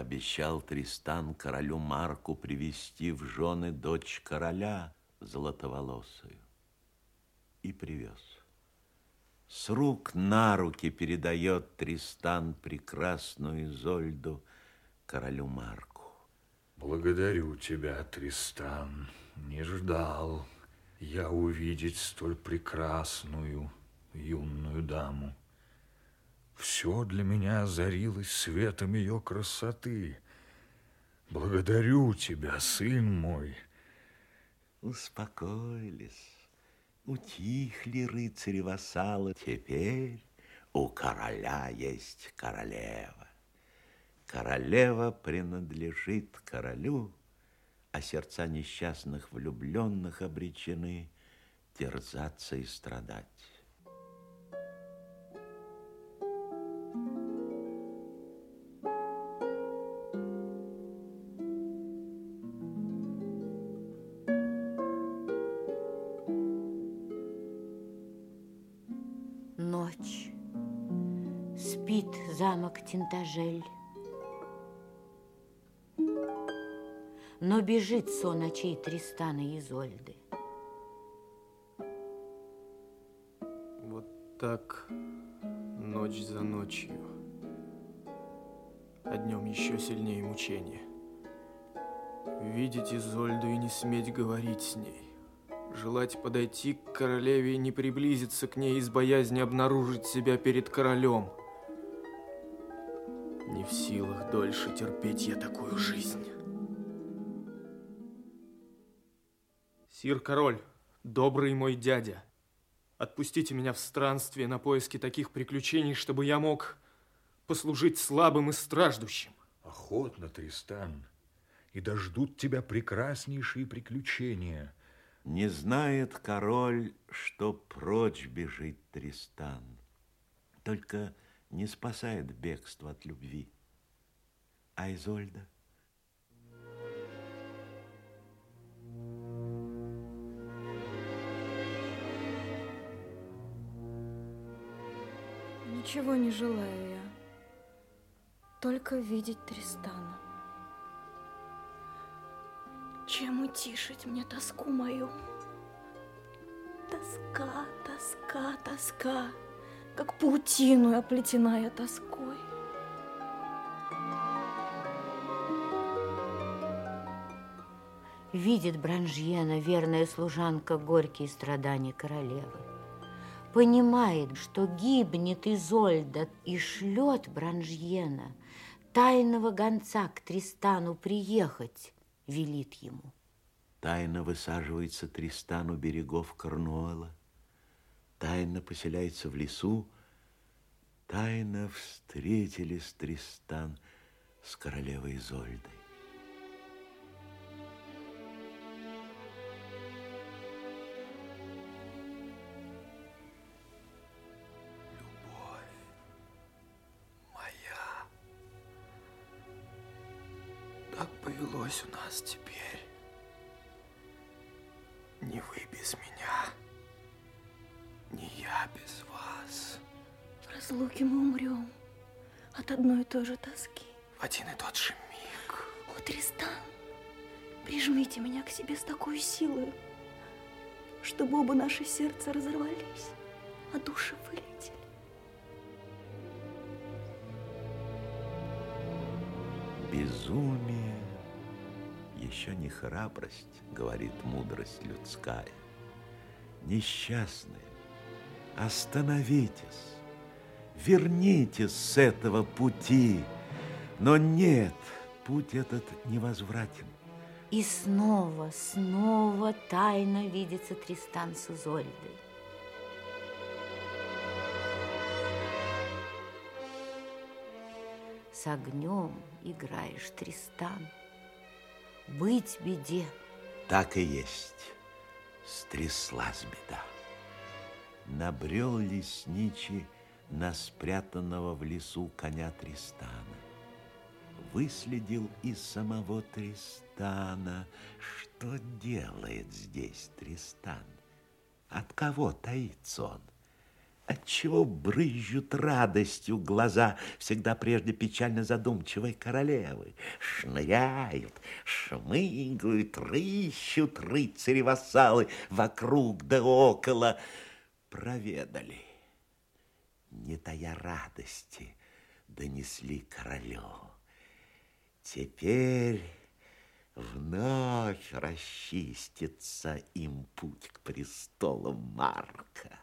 Обещал Тристан королю Марку привести в жены дочь короля золотоволосую. И привез. С рук на руки передает Тристан прекрасную Изольду королю Марку. Благодарю тебя, Тристан. Не ждал я увидеть столь прекрасную юную даму. Все для меня озарилось светом ее красоты. Благодарю тебя, сын мой. Успокоились, утихли рыцари-вассалы. Теперь у короля есть королева. Королева принадлежит королю, а сердца несчастных влюбленных обречены терзаться и страдать. Ночь. Спит замок Тинтажель. но бежит сон очей Тристана и Изольды. Вот так ночь за ночью, а днем еще сильнее мучение. Видеть Изольду и не сметь говорить с ней. Желать подойти к королеве и не приблизиться к ней из боязни обнаружить себя перед королем. Не в силах дольше терпеть я такую жизнь. Сир король, добрый мой дядя, отпустите меня в странствие на поиски таких приключений, чтобы я мог послужить слабым и страждущим. Охотно, Тристан, и дождут тебя прекраснейшие приключения. Не знает король, что прочь бежит Тристан, только не спасает бегство от любви. А Изольда? Ничего не желаю я, только видеть Тристана. Чем утишить мне тоску мою? Тоска, тоска, тоска, как паутину оплетена тоской. Видит Бранжьена, верная служанка, горькие страдания королевы понимает, что гибнет Изольда и шлет Бранжьена, тайного гонца к Тристану приехать, велит ему. Тайно высаживается Тристан у берегов Корнуола, тайно поселяется в лесу, тайно встретились Тристан с королевой Изольдой. Повелось у нас теперь. Не вы без меня, не я без вас. В разлуке мы умрем от одной и той же тоски. В один и тот же миг. О, Тристан, прижмите меня к себе с такой силой, чтобы оба наши сердца разорвались, а души вылетели. Безумие еще не храбрость, говорит мудрость людская. Несчастные, остановитесь, вернитесь с этого пути. Но нет, путь этот невозвратен. И снова, снова тайно видится Тристан с Изольдой. С огнем играешь, Тристан быть беде. Так и есть. Стряслась беда. Набрел лесничий на спрятанного в лесу коня Тристана. Выследил и самого Тристана. Что делает здесь Тристан? От кого таится он? Отчего брызжут радостью глаза всегда прежде печально задумчивой королевы? Шныряют, шмыгают, рыщут рыцари-вассалы вокруг да около. Проведали, не тая радости, донесли королю. Теперь вновь расчистится им путь к престолу Марка.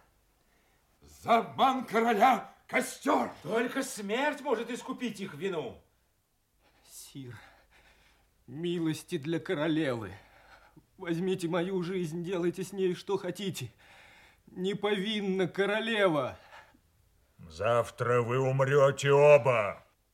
За обман короля костер! Только смерть может искупить их вину. Сир, милости для королевы. Возьмите мою жизнь, делайте с ней что хотите. Не повинна королева. Завтра вы умрете оба.